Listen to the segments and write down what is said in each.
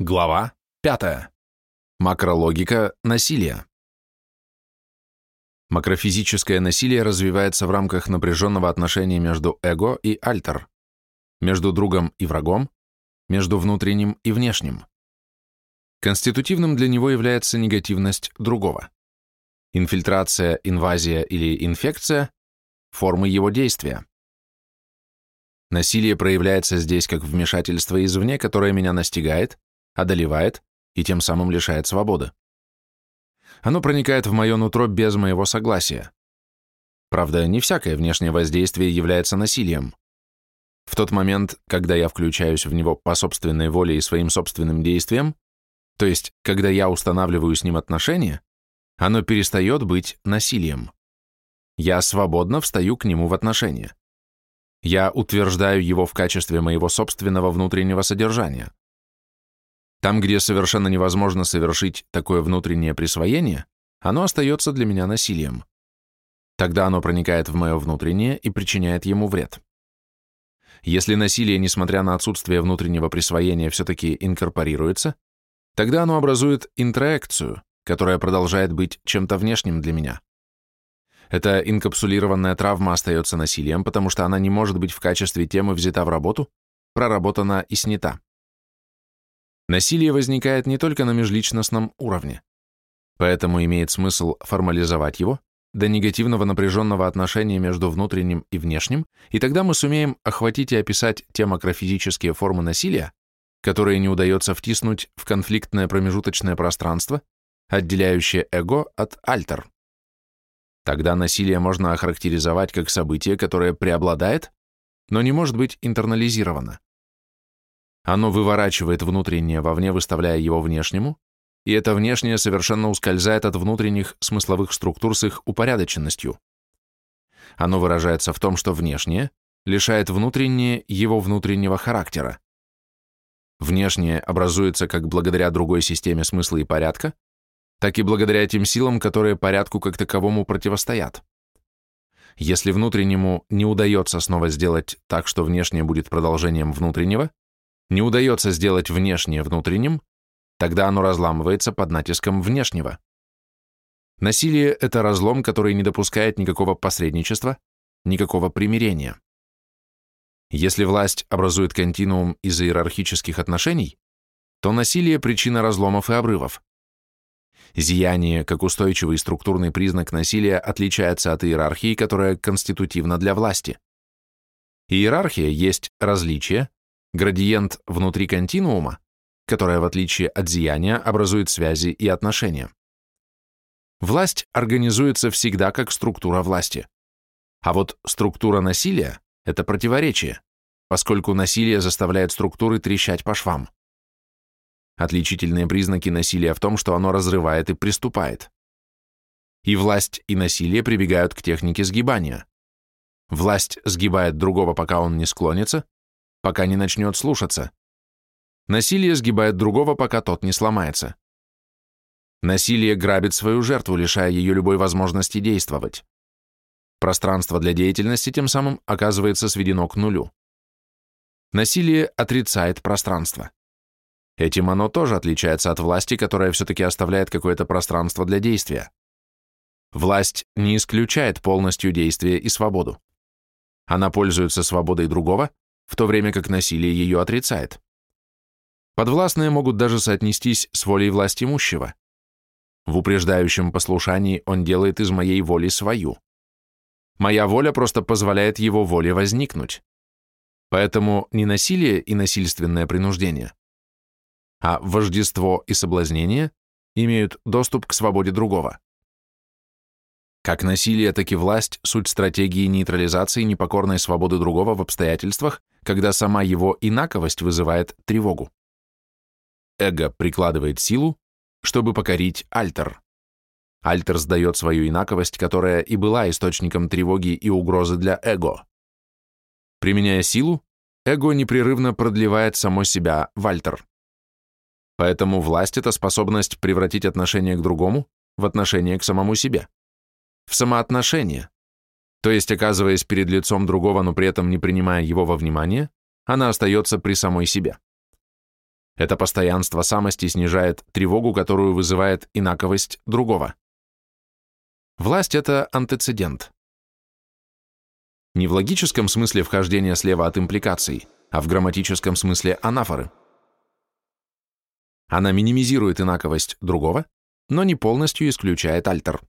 Глава 5. Макрологика насилия. Макрофизическое насилие развивается в рамках напряженного отношения между эго и альтер, между другом и врагом, между внутренним и внешним. Конститутивным для него является негативность другого. Инфильтрация, инвазия или инфекция – формы его действия. Насилие проявляется здесь как вмешательство извне, которое меня настигает, одолевает и тем самым лишает свободы. Оно проникает в мое нутро без моего согласия. Правда, не всякое внешнее воздействие является насилием. В тот момент, когда я включаюсь в него по собственной воле и своим собственным действиям, то есть, когда я устанавливаю с ним отношения, оно перестает быть насилием. Я свободно встаю к нему в отношения. Я утверждаю его в качестве моего собственного внутреннего содержания. Там, где совершенно невозможно совершить такое внутреннее присвоение, оно остается для меня насилием. Тогда оно проникает в мое внутреннее и причиняет ему вред. Если насилие, несмотря на отсутствие внутреннего присвоения, все-таки инкорпорируется, тогда оно образует интроекцию, которая продолжает быть чем-то внешним для меня. Эта инкапсулированная травма остается насилием, потому что она не может быть в качестве темы взята в работу, проработана и снята. Насилие возникает не только на межличностном уровне, поэтому имеет смысл формализовать его до негативного напряженного отношения между внутренним и внешним, и тогда мы сумеем охватить и описать те макрофизические формы насилия, которые не удается втиснуть в конфликтное промежуточное пространство, отделяющее эго от альтер. Тогда насилие можно охарактеризовать как событие, которое преобладает, но не может быть интернализировано. Оно выворачивает внутреннее вовне, выставляя его внешнему, и это внешнее совершенно ускользает от внутренних смысловых структур с их упорядоченностью. Оно выражается в том, что внешнее лишает внутреннее его внутреннего характера. Внешнее образуется как благодаря другой системе смысла и порядка, так и благодаря тем силам, которые порядку как таковому противостоят. Если внутреннему не удается снова сделать так, что внешнее будет продолжением внутреннего, не удается сделать внешнее внутренним, тогда оно разламывается под натиском внешнего. Насилие – это разлом, который не допускает никакого посредничества, никакого примирения. Если власть образует континуум из иерархических отношений, то насилие – причина разломов и обрывов. Зияние, как устойчивый структурный признак насилия, отличается от иерархии, которая конститутивна для власти. Иерархия есть различие, градиент внутри континуума, которое, в отличие от зияния, образует связи и отношения. Власть организуется всегда как структура власти. А вот структура насилия – это противоречие, поскольку насилие заставляет структуры трещать по швам. Отличительные признаки насилия в том, что оно разрывает и приступает. И власть, и насилие прибегают к технике сгибания. Власть сгибает другого, пока он не склонится, пока не начнет слушаться. Насилие сгибает другого, пока тот не сломается. Насилие грабит свою жертву, лишая ее любой возможности действовать. Пространство для деятельности тем самым оказывается сведено к нулю. Насилие отрицает пространство. Этим оно тоже отличается от власти, которая все-таки оставляет какое-то пространство для действия. Власть не исключает полностью действие и свободу. Она пользуется свободой другого, в то время как насилие ее отрицает. Подвластные могут даже соотнестись с волей власть имущего. В упреждающем послушании он делает из моей воли свою. Моя воля просто позволяет его воле возникнуть. Поэтому не насилие и насильственное принуждение, а вождество и соблазнение имеют доступ к свободе другого. Как насилие, так и власть – суть стратегии нейтрализации непокорной свободы другого в обстоятельствах, когда сама его инаковость вызывает тревогу. Эго прикладывает силу, чтобы покорить альтер. Альтер сдает свою инаковость, которая и была источником тревоги и угрозы для эго. Применяя силу, эго непрерывно продлевает само себя в альтер. Поэтому власть – это способность превратить отношение к другому в отношение к самому себе, в самоотношение, то есть, оказываясь перед лицом другого, но при этом не принимая его во внимание, она остается при самой себе. Это постоянство самости снижает тревогу, которую вызывает инаковость другого. Власть – это антецедент. Не в логическом смысле вхождения слева от импликаций, а в грамматическом смысле анафоры. Она минимизирует инаковость другого, но не полностью исключает альтер.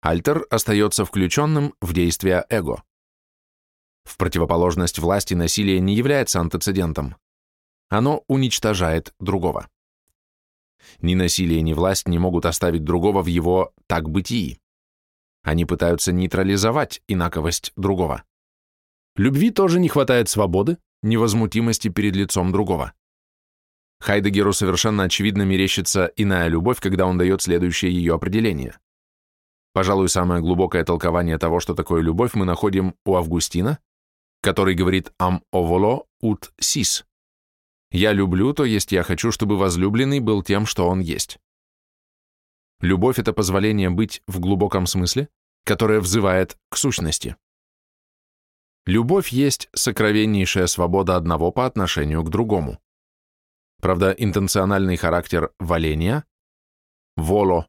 Альтер остается включенным в действие эго. В противоположность власти насилие не является антецедентом. Оно уничтожает другого. Ни насилие, ни власть не могут оставить другого в его так-бытии. Они пытаются нейтрализовать инаковость другого. Любви тоже не хватает свободы, невозмутимости перед лицом другого. Хайдегеру совершенно очевидно мерещится иная любовь, когда он дает следующее ее определение. Пожалуй, самое глубокое толкование того, что такое любовь, мы находим у Августина, который говорит «am ovolo ut sis», я люблю, то есть я хочу, чтобы возлюбленный был тем, что он есть. Любовь — это позволение быть в глубоком смысле, которое взывает к сущности. Любовь есть сокровеннейшая свобода одного по отношению к другому. Правда, интенциональный характер валения, воло,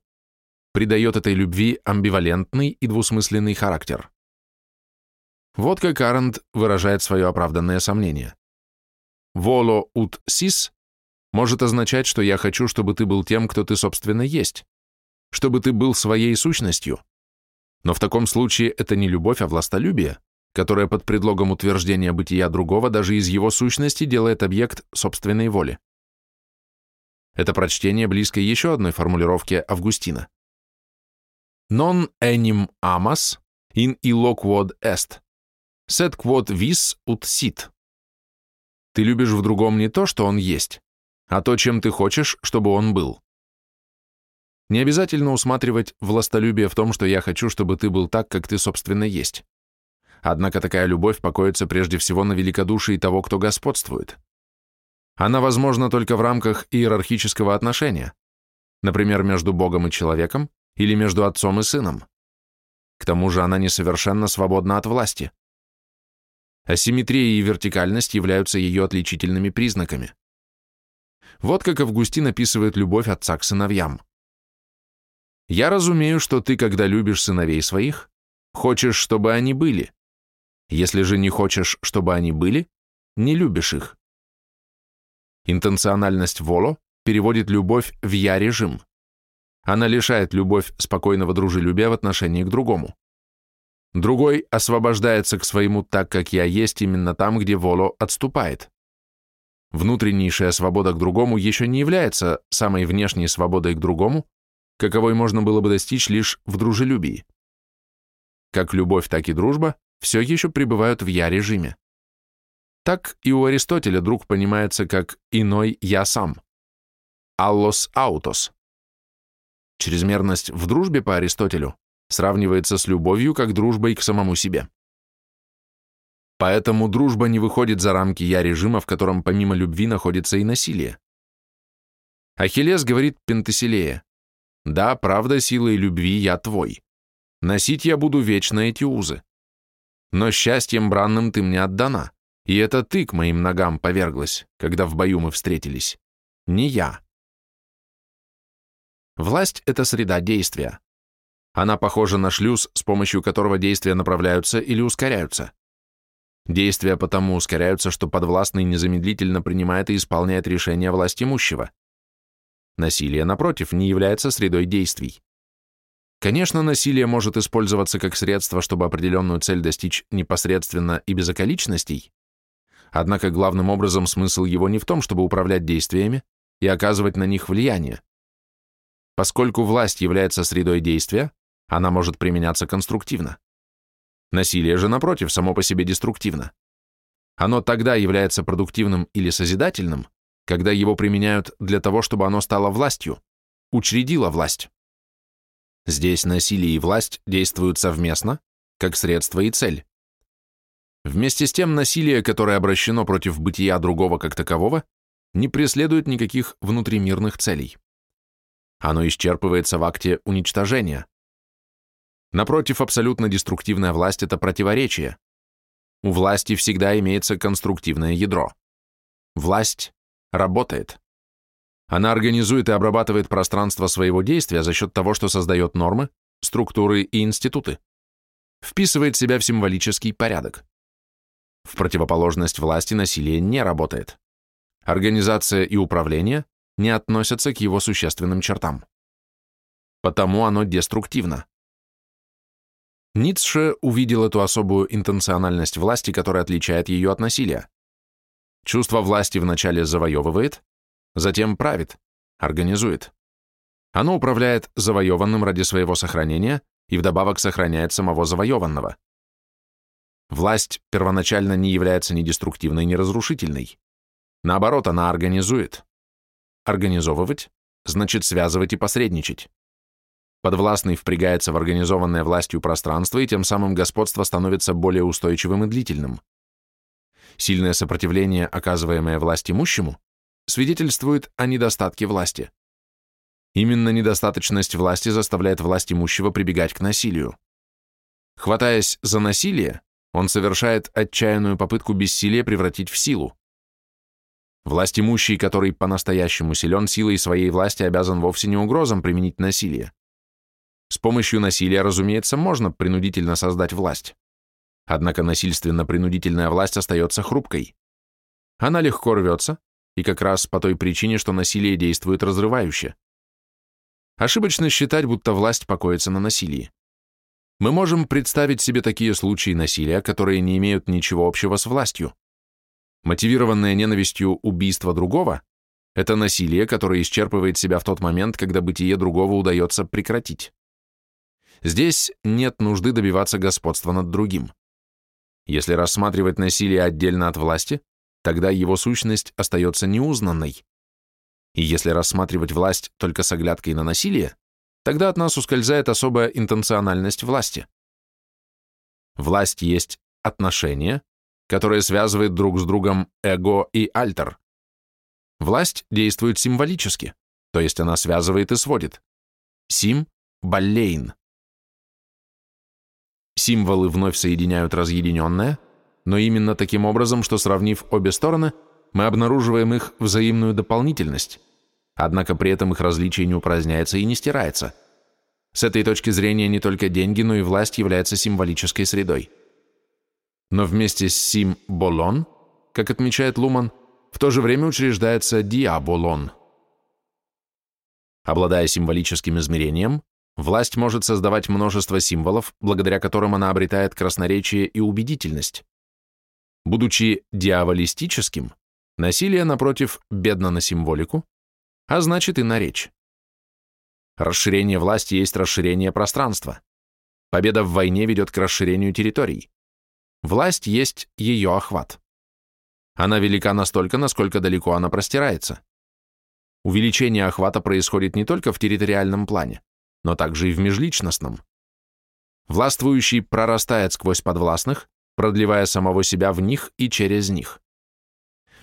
придает этой любви амбивалентный и двусмысленный характер. Вот как Арендт выражает свое оправданное сомнение. «Воло ут сис» может означать, что я хочу, чтобы ты был тем, кто ты, собственно, есть, чтобы ты был своей сущностью. Но в таком случае это не любовь, а властолюбие, которое под предлогом утверждения бытия другого даже из его сущности делает объект собственной воли. Это прочтение близко еще одной формулировке Августина. «Non enim amas in illo quod est, sed quod vis ut sit». Ты любишь в другом не то, что он есть, а то, чем ты хочешь, чтобы он был. Не обязательно усматривать властолюбие в том, что я хочу, чтобы ты был так, как ты, собственно, есть. Однако такая любовь покоится прежде всего на великодушии того, кто господствует. Она возможна только в рамках иерархического отношения, например, между Богом и человеком или между отцом и сыном. К тому же она несовершенно свободна от власти. Асимметрия и вертикальность являются ее отличительными признаками. Вот как Августин описывает любовь отца к сыновьям. «Я разумею, что ты, когда любишь сыновей своих, хочешь, чтобы они были. Если же не хочешь, чтобы они были, не любишь их». Интенциональность Воло переводит любовь в «я-режим». Она лишает любовь спокойного дружелюбия в отношении к другому. Другой освобождается к своему так, как я есть, именно там, где Воло отступает. Внутреннейшая свобода к другому еще не является самой внешней свободой к другому, каковой можно было бы достичь лишь в дружелюбии. Как любовь, так и дружба все еще пребывают в «я-режиме». Так и у Аристотеля друг понимается как «иной я сам» – «аллос аутос». Чрезмерность в дружбе по Аристотелю сравнивается с любовью как дружбой к самому себе. Поэтому дружба не выходит за рамки я-режима, в котором помимо любви находится и насилие. Ахиллес говорит Пентеселея, «Да, правда, силой любви я твой. Носить я буду вечно эти узы. Но счастьем бранным ты мне отдана, и это ты к моим ногам поверглась, когда в бою мы встретились, не я». Власть — это среда действия. Она похожа на шлюз, с помощью которого действия направляются или ускоряются. Действия потому ускоряются, что подвластный незамедлительно принимает и исполняет решения власть имущего. Насилие, напротив, не является средой действий. Конечно, насилие может использоваться как средство, чтобы определенную цель достичь непосредственно и без околичностей, однако главным образом смысл его не в том, чтобы управлять действиями и оказывать на них влияние. Поскольку власть является средой действия, она может применяться конструктивно. Насилие же, напротив, само по себе деструктивно. Оно тогда является продуктивным или созидательным, когда его применяют для того, чтобы оно стало властью, учредило власть. Здесь насилие и власть действуют совместно, как средство и цель. Вместе с тем насилие, которое обращено против бытия другого как такового, не преследует никаких внутримирных целей. Оно исчерпывается в акте уничтожения. Напротив, абсолютно деструктивная власть – это противоречие. У власти всегда имеется конструктивное ядро. Власть работает. Она организует и обрабатывает пространство своего действия за счет того, что создает нормы, структуры и институты. Вписывает себя в символический порядок. В противоположность власти насилие не работает. Организация и управление не относятся к его существенным чертам. Потому оно деструктивно. Ницше увидел эту особую интенциональность власти, которая отличает ее от насилия. Чувство власти вначале завоевывает, затем правит, организует. Оно управляет завоеванным ради своего сохранения и вдобавок сохраняет самого завоеванного. Власть первоначально не является ни деструктивной, ни разрушительной. Наоборот, она организует. Организовывать значит связывать и посредничать. Подвластный впрягается в организованное властью пространство, и тем самым господство становится более устойчивым и длительным. Сильное сопротивление, оказываемое власть имущему, свидетельствует о недостатке власти. Именно недостаточность власти заставляет власть имущего прибегать к насилию. Хватаясь за насилие, он совершает отчаянную попытку бессилия превратить в силу. Власть имущий, который по-настоящему силен, силой своей власти обязан вовсе не угрозам применить насилие. С помощью насилия, разумеется, можно принудительно создать власть. Однако насильственно-принудительная власть остается хрупкой. Она легко рвется, и как раз по той причине, что насилие действует разрывающе. Ошибочно считать, будто власть покоится на насилии. Мы можем представить себе такие случаи насилия, которые не имеют ничего общего с властью. Мотивированное ненавистью убийство другого – это насилие, которое исчерпывает себя в тот момент, когда бытие другого удается прекратить. Здесь нет нужды добиваться господства над другим. Если рассматривать насилие отдельно от власти, тогда его сущность остается неузнанной. И если рассматривать власть только с оглядкой на насилие, тогда от нас ускользает особая интенциональность власти. Власть есть отношение, которое связывает друг с другом эго и альтер. Власть действует символически, то есть она связывает и сводит. Сим – баллейн. Символы вновь соединяют разъединенное, но именно таким образом, что сравнив обе стороны, мы обнаруживаем их взаимную дополнительность, однако при этом их различие не упраздняется и не стирается. С этой точки зрения не только деньги, но и власть является символической средой. Но вместе с сим-болон, как отмечает Луман, в то же время учреждается диаболон. Обладая символическим измерением, власть может создавать множество символов, благодаря которым она обретает красноречие и убедительность. Будучи диаволистическим, насилие, напротив, бедно на символику, а значит и на речь. Расширение власти есть расширение пространства. Победа в войне ведет к расширению территорий. Власть есть ее охват. Она велика настолько, насколько далеко она простирается. Увеличение охвата происходит не только в территориальном плане, но также и в межличностном. Властвующий прорастает сквозь подвластных, продлевая самого себя в них и через них.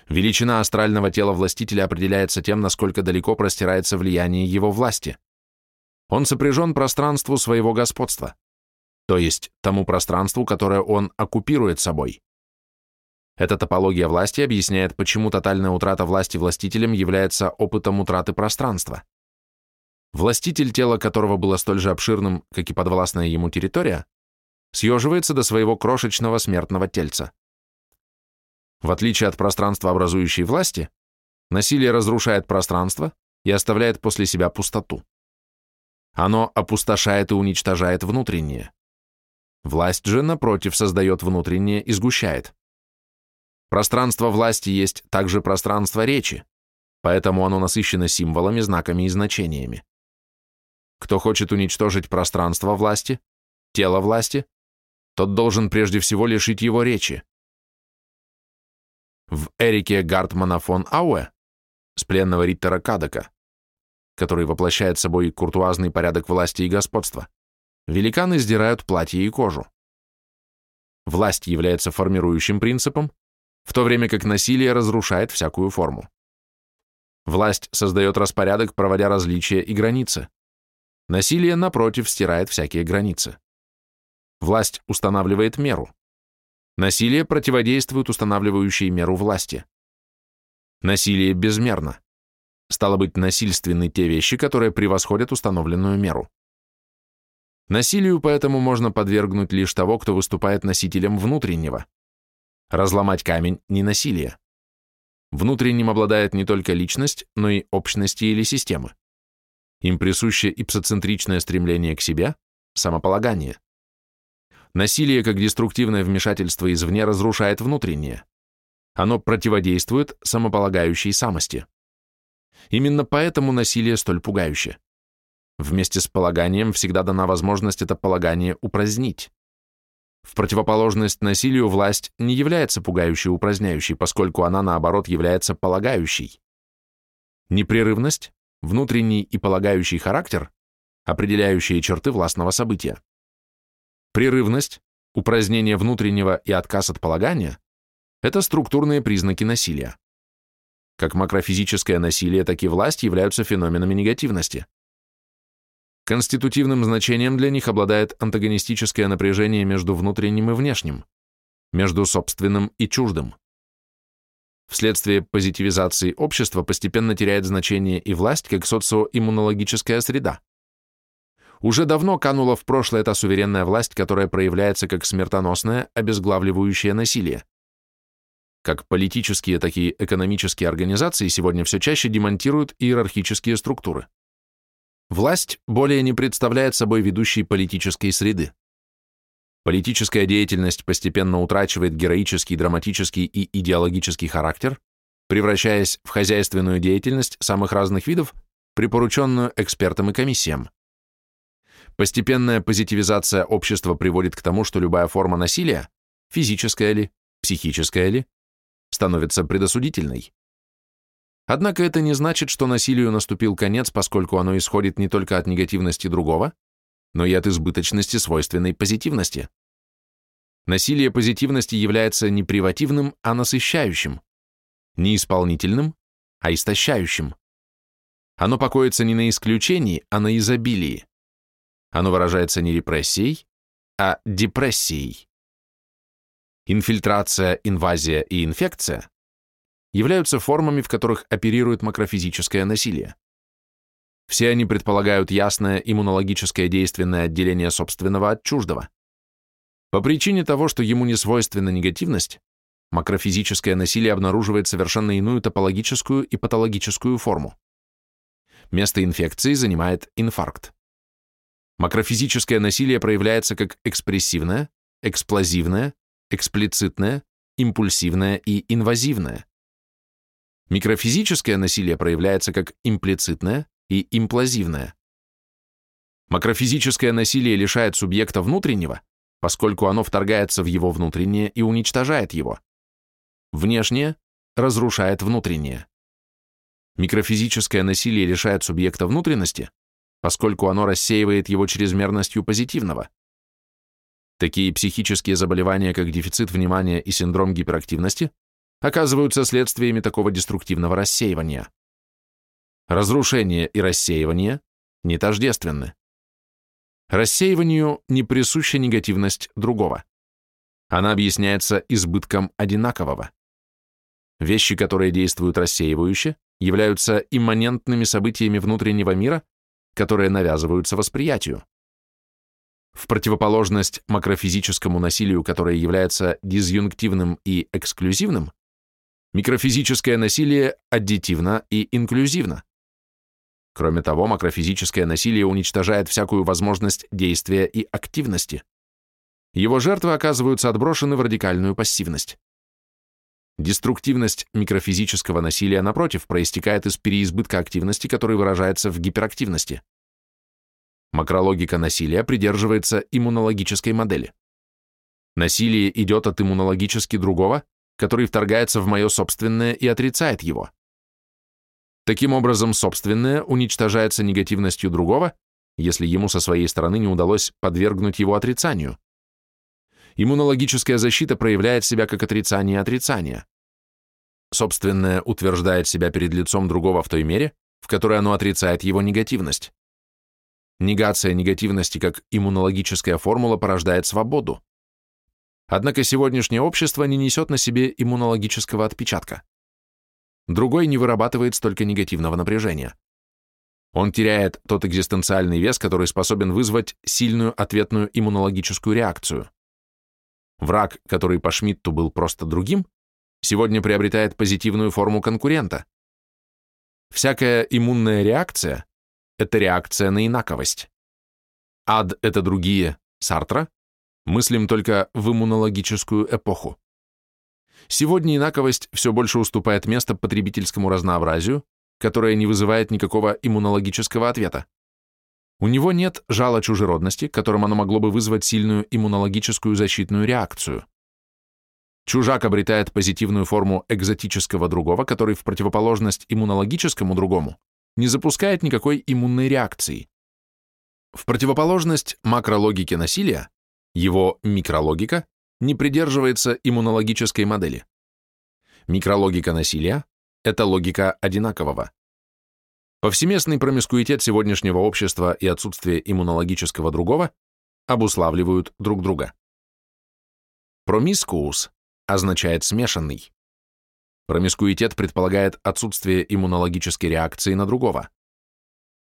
Величина астрального тела властителя определяется тем, насколько далеко простирается влияние его власти. Он сопряжен пространству своего господства, то есть тому пространству, которое он оккупирует собой. Эта топология власти объясняет, почему тотальная утрата власти властителем является опытом утраты пространства. Властитель, тело которого было столь же обширным, как и подвластная ему территория, съеживается до своего крошечного смертного тельца. В отличие от пространства образующей власти, насилие разрушает пространство и оставляет после себя пустоту. Оно опустошает и уничтожает внутреннее. Власть же, напротив, создает внутреннее и сгущает. Пространство власти есть также пространство речи, поэтому оно насыщено символами, знаками и значениями. Кто хочет уничтожить пространство власти, тело власти, тот должен прежде всего лишить его речи. В Эрике Гартмана фон Ауэ, с пленного Риттера Кадока, который воплощает собой куртуазный порядок власти и господства, великаны сдирают платье и кожу. Власть является формирующим принципом, в то время как насилие разрушает всякую форму. Власть создает распорядок, проводя различия и границы. Насилие, напротив, стирает всякие границы. Власть устанавливает меру. Насилие противодействует устанавливающей меру власти. Насилие безмерно. Стало быть, насильственны те вещи, которые превосходят установленную меру. Насилию поэтому можно подвергнуть лишь того, кто выступает носителем внутреннего. Разломать камень – не насилие. Внутренним обладает не только личность, но и общности или системы. Им присуще ипсоцентричное стремление к себе, самополагание. Насилие как деструктивное вмешательство извне разрушает внутреннее. Оно противодействует самополагающей самости. Именно поэтому насилие столь пугающе. Вместе с полаганием всегда дана возможность это полагание упразднить. В противоположность насилию власть не является пугающей упраздняющей, поскольку она, наоборот, является полагающей. Непрерывность, внутренний и полагающий характер – определяющие черты властного события. Прерывность, упразднение внутреннего и отказ от полагания – это структурные признаки насилия. Как макрофизическое насилие, так и власть являются феноменами негативности. Конститутивным значением для них обладает антагонистическое напряжение между внутренним и внешним, между собственным и чуждым. Вследствие позитивизации общества постепенно теряет значение и власть как социоиммунологическая среда. Уже давно канула в прошлое та суверенная власть, которая проявляется как смертоносное, обезглавливающее насилие. Как политические, так и экономические организации сегодня все чаще демонтируют иерархические структуры. Власть более не представляет собой ведущей политической среды. Политическая деятельность постепенно утрачивает героический, драматический и идеологический характер, превращаясь в хозяйственную деятельность самых разных видов, припорученную экспертам и комиссиям. Постепенная позитивизация общества приводит к тому, что любая форма насилия, физическая ли, психическая ли, становится предосудительной. Однако это не значит, что насилию наступил конец, поскольку оно исходит не только от негативности другого, но и от избыточности свойственной позитивности. Насилие позитивности является не привативным, а насыщающим, не исполнительным, а истощающим. Оно покоится не на исключении, а на изобилии. Оно выражается не репрессией, а депрессией. Инфильтрация, инвазия и инфекция являются формами, в которых оперирует макрофизическое насилие. Все они предполагают ясное иммунологическое действенное отделение собственного от чуждого. По причине того, что ему не свойственна негативность, макрофизическое насилие обнаруживает совершенно иную топологическую и патологическую форму. Место инфекции занимает инфаркт. Макрофизическое насилие проявляется как экспрессивное, эксплозивное, эксплицитное, импульсивное и инвазивное. Микрофизическое насилие проявляется как имплицитное и имплазивное. Макрофизическое насилие лишает субъекта внутреннего, поскольку оно вторгается в его внутреннее и уничтожает его. Внешнее разрушает внутреннее. Микрофизическое насилие лишает субъекта внутренности, поскольку оно рассеивает его чрезмерностью позитивного. Такие психические заболевания, как дефицит внимания и синдром гиперактивности, оказываются следствиями такого деструктивного рассеивания. Разрушение и рассеивание не тождественны. Рассеиванию не присуща негативность другого. Она объясняется избытком одинакового. Вещи, которые действуют рассеивающе, являются имманентными событиями внутреннего мира, которые навязываются восприятию. В противоположность макрофизическому насилию, которое является дизъюнктивным и эксклюзивным, Микрофизическое насилие аддитивно и инклюзивно. Кроме того, макрофизическое насилие уничтожает всякую возможность действия и активности. Его жертвы оказываются отброшены в радикальную пассивность. Деструктивность микрофизического насилия, напротив, проистекает из переизбытка активности, который выражается в гиперактивности. Макрологика насилия придерживается иммунологической модели. Насилие идет от иммунологически другого который вторгается в мое собственное и отрицает его. Таким образом, собственное уничтожается негативностью другого, если ему со своей стороны не удалось подвергнуть его отрицанию. Иммунологическая защита проявляет себя как отрицание отрицания. Собственное утверждает себя перед лицом другого в той мере, в которой оно отрицает его негативность. Негация негативности как иммунологическая формула порождает свободу. Однако сегодняшнее общество не несет на себе иммунологического отпечатка. другой не вырабатывает столько негативного напряжения. Он теряет тот экзистенциальный вес, который способен вызвать сильную ответную иммунологическую реакцию. Враг, который по Шмидту был просто другим, сегодня приобретает позитивную форму конкурента. Всякая иммунная реакция – это реакция на инаковость. Ад – это другие, Сартра, мыслим только в иммунологическую эпоху. Сегодня инаковость все больше уступает место потребительскому разнообразию, которое не вызывает никакого иммунологического ответа. У него нет жала чужеродности, которым оно могло бы вызвать сильную иммунологическую защитную реакцию. Чужак обретает позитивную форму экзотического другого, который в противоположность иммунологическому другому не запускает никакой иммунной реакции. В противоположность макрологике насилия, его микрологика не придерживается иммунологической модели. Микрологика насилия – это логика одинакового. Повсеместный промискуитет сегодняшнего общества и отсутствие иммунологического другого обуславливают друг друга. Промискуус означает смешанный. Промискуитет предполагает отсутствие иммунологической реакции на другого.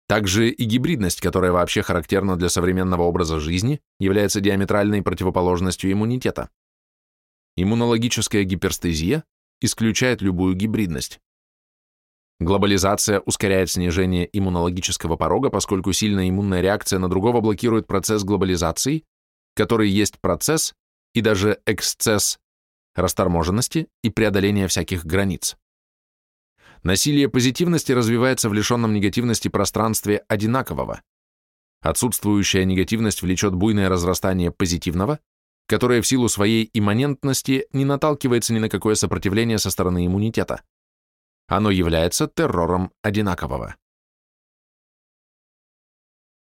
Также и гибридность, которая вообще характерна для современного образа жизни, является диаметральной противоположностью иммунитета. Иммунологическая гиперстезия исключает любую гибридность. Глобализация ускоряет снижение иммунологического порога, поскольку сильная иммунная реакция на другого блокирует процесс глобализации, который есть процесс и даже эксцесс расторможенности и преодоления всяких границ. Насилие позитивности развивается в лишенном негативности пространстве одинакового. Отсутствующая негативность влечет буйное разрастание позитивного, которое в силу своей имманентности не наталкивается ни на какое сопротивление со стороны иммунитета. Оно является террором одинакового.